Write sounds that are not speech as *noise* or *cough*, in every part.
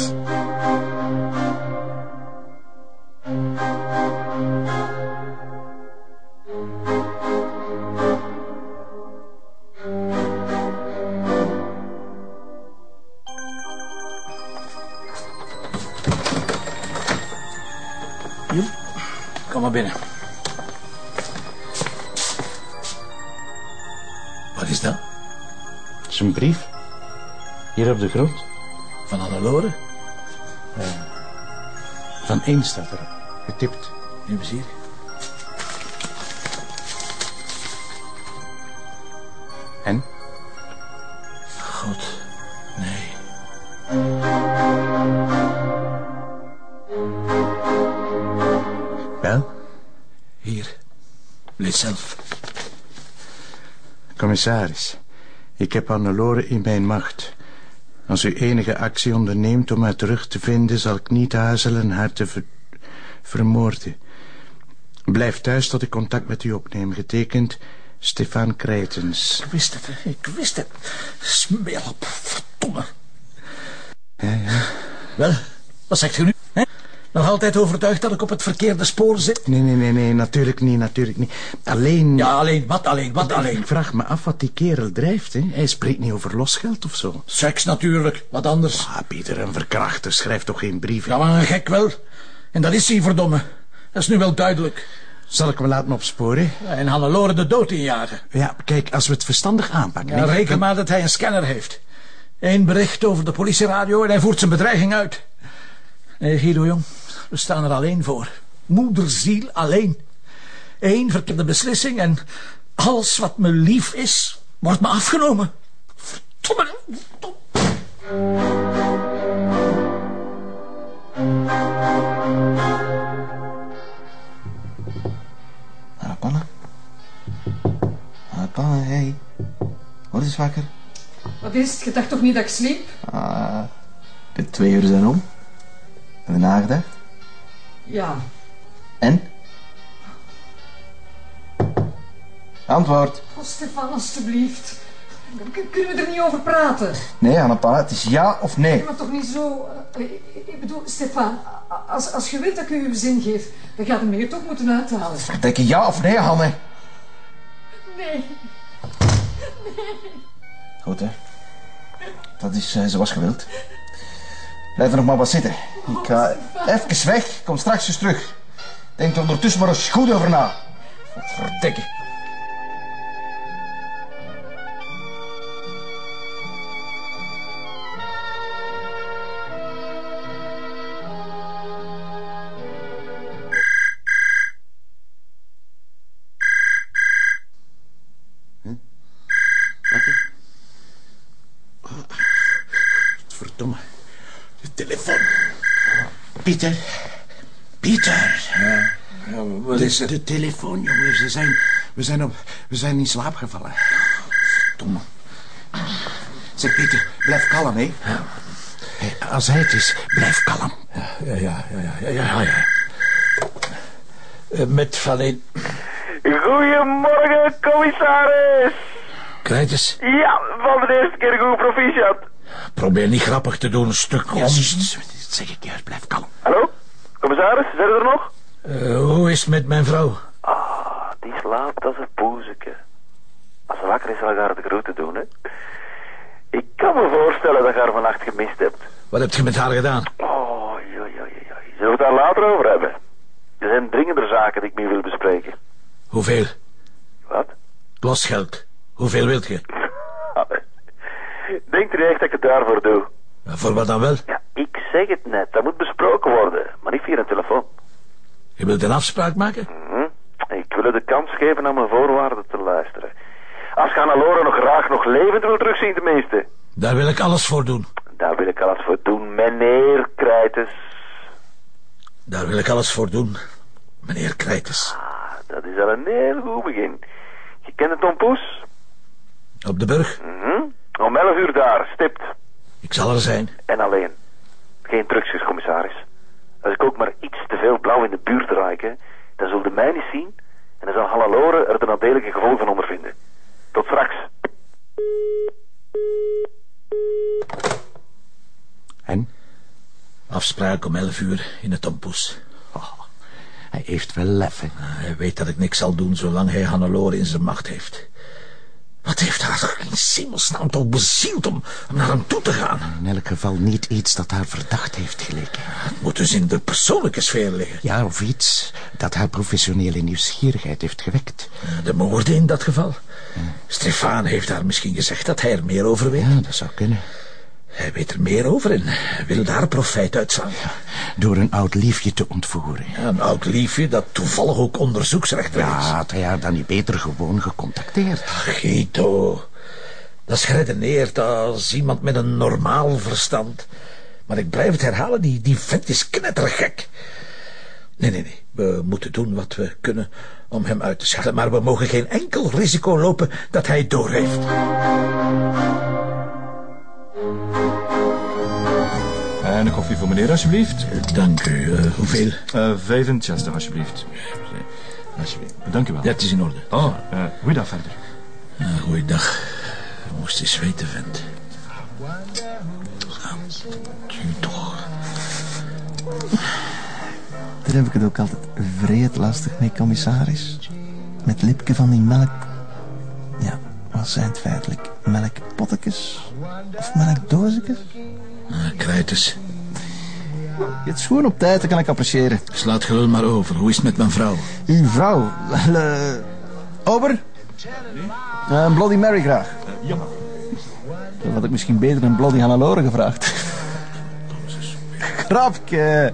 Joep, kom maar binnen. Wat is dat? Een brief. Hier op de grond. Van Hannelore? Van één staat erop. Getipt. Eens hier. En? God, nee. Wel? Hier. Lees zelf. Commissaris, ik heb Annelore in mijn macht. Als u enige actie onderneemt om haar terug te vinden... zal ik niet aarzelen haar te ver- vermoorden. Blijf thuis tot ik contact met u opneem. Getekend Stefan Krijtens. Ik wist het, ik wist het. Smeel op, verdomme. Ja, ja. Wel, wat zegt u nu? Nog altijd overtuigd dat ik op het verkeerde spoor zit? Nee, nee, nee, nee, natuurlijk niet, natuurlijk niet. Alleen... Ja, alleen, wat alleen, wat alleen? Ik vraag me af wat die kerel drijft, hè. Hij spreekt niet over losgeld of zo. Seks natuurlijk, wat anders. Ah, Pieter, een verkrachter schrijft toch geen brief? Ja, maar een gek wel. En dat is hij, verdomme. Dat is nu wel duidelijk. Zal ik hem laten opsporen? En Hannelore de dood injagen. Ja, kijk, als we het verstandig aanpakken... Ja, reken dan- maar dat hij een scanner heeft. Eén bericht over de politieradio en hij voert zijn bedreiging uit. Nee, Guido, jong. We staan er alleen voor. Moederziel alleen. Eén verkeerde beslissing en alles wat me lief is, wordt me afgenomen. Verdomme. verdomme. Arapanna? Arapanna, hé. Hey. Word eens wakker. Wat is het? Je dacht toch niet dat ik sliep? Ah, de twee uur zijn om. Heb je nagedacht? Ja. En? Antwoord. Oh, Stefan, alstublieft. Kunnen we er niet over praten? Nee, Annapanna, het is ja of nee. Nee, maar toch niet zo... eh, Ik, bedoel, Stefan, als, als je wilt dat ik u uw zin geef, dan gaat hem hier toch moeten uithalen. Verdikke ja of nee, Hanne? Nee. Goed, hè. Dat is eh, zoals je wilt. Blijf er nog maar wat zitten. Ik ga even weg. Kom straks eens terug. Denk er ondertussen maar eens goed over na. Verdikke. Pieter. Pieter. Ja, wat is De, het? de telefoon, jongens. We zijn, we zijn, op, we zijn in slaap gevallen. Verdomme. Zeg, Pieter, blijf kalm, hè. Hé, Als hij het is, blijf kalm. Ja, ja, ja, ja, ja, ja. ja. Eh, Met van een Goedemorgen, commissaris. Krijtjes. Ja, van de eerste keer goed proficiat. Probeer niet grappig te doen, een stuk om. zeg ik juist, blijf kalm. Hallo? Commissaris, zijn er nog? Eh, hoe is het met mijn vrouw? Ah, die slaapt als een poezeke. Als ze wakker is, zal ik haar de groeten doen, hè. Ik kan me voorstellen dat je haar vannacht gemist hebt. Wat heb je met haar gedaan? Oh, joi, joi, joi. Zullen we het daar later over hebben? Er zijn dringender zaken die ik met je wil bespreken. Hoeveel? Wat? Losgeld. Hoeveel wilt je? Denkt u echt dat ik het daarvoor doe? Voor wat dan wel? Ja, ik zeg het net. Dat moet besproken worden. Maar niet via een telefoon. Je wilt een afspraak maken? Hm? Ik wil u de kans geven naar mijn voorwaarden te luisteren. Als je Annalore nog graag nog levend wil terugzien tenminste. Daar wil ik alles voor doen. Daar wil ik alles voor doen, meneer Krijtes. Daar wil ik alles voor doen. Meneer Krijtens. Ah, dat is al een heel goed begin. Je kent het Tom Poes? Op de burg. Mhm. Om 11 uur daar, stipt. Ik zal er zijn. En alleen. Geen trucjes, commissaris. Als ik ook maar iets te veel blauw in de buurt raak, hè, dan zul je mij niet zien... en dan zal Hannelore er de nadelige gevolgen van ondervinden. Tot straks. En? Afspraak om elf uur in het Tompoes. Oh, hij heeft wel lef, hè. Hij weet dat ik niks zal doen zolang hij Hannelore in zijn macht heeft. Wat heeft haar in Simelsnaam toch bezield om, om naar hem toe te gaan? In elk geval niet iets dat haar verdacht heeft geleken. Het moet dus in de persoonlijke sfeer liggen. Ja, of iets dat haar professionele nieuwsgierigheid heeft gewekt. De moorden in dat geval. Stefan heeft haar misschien gezegd dat hij er meer over weet. Ja, dat zou kunnen. Hij weet er meer over en wil daar profijt uitslaan. Door een oud liefje te ontvoeren. Ja, een oud liefje dat toevallig ook onderzoeksrechter Ja, is. had hij haar dan niet beter gewoon gecontacteerd? Guido, dat is geredeneerd als iemand met een normaal verstand. Maar ik blijf het herhalen, die, die vent is knettergek. Nee, nee, nee. We moeten doen wat we kunnen om hem uit te schakelen. Maar we mogen geen enkel risico lopen dat hij doorheeft. En een koffie voor meneer, alsjeblieft. Dank u. Eh, hoeveel? Eh vijf in Chester, alsjeblieft. Alsjeblieft. Dank u wel. Ja, het is in orde. Oh, uh, goeiedag verder. Uh, goeiedag. Je moest eens weten, vent. Nou, nu toch. Daar heb ik het ook altijd vreed lastig mee, commissaris. Met lipke van die melk... Ja, wat zijn het feitelijk? Melkpottekes? Of melkdoosjes? Uh, Krijters. Je het schoon op tijd, dat kan ik appreciëren. Slaat gelul maar over. Hoe is het met mijn vrouw? Uw vrouw? Uh, Ober? Uh, een Bloody Mary graag. ja. Dan had ik misschien beter een Bloody Hannelore gevraagd. *laughs* Grapje.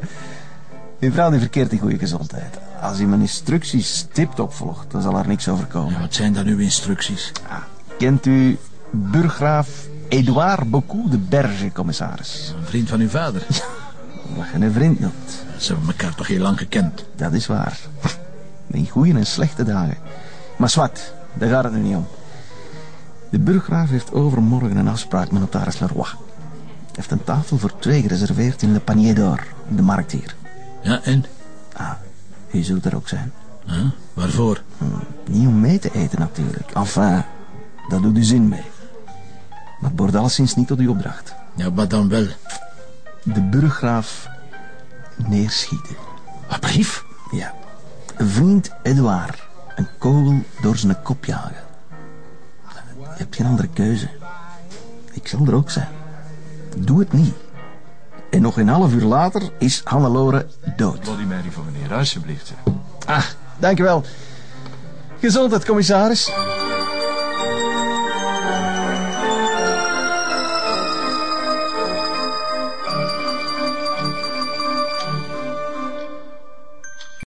Uw vrouw die verkeert in goede gezondheid. Als hij mijn instructies tip-top volgt, dan zal er niks overkomen. Ja, wat zijn dan uw instructies? Ah, kent u burggraaf Edouard Beaucoup de Berge, commissaris? Een vriend van uw vader? Wat je een vriend noemt. Ze hebben elkaar toch heel lang gekend? Dat is waar. In goede en slechte dagen. Maar zwart, daar gaat het nu niet om. De burggraaf heeft overmorgen een afspraak met notaris Leroy. Hij heeft een tafel voor twee gereserveerd in Le Panier d'Or, de markt hier. Ja, en? Ah, u zult er ook zijn. Huh? Waarvoor? Hm, niet om mee te eten natuurlijk. Enfin, dat doet u zin mee. Maar het behoort alleszins niet tot uw opdracht. Ja, wat dan wel? De burggraaf neerschieten. Wat brief? Ja. Vriend Edouard een kogel door zijn kop jagen. Je hebt geen andere keuze. Ik zal er ook zijn. Doe het niet. En nog een half uur later is Hannelore dood. Mary voor meneer, alsjeblieft. Ah, dankjewel. Gezondheid, commissaris.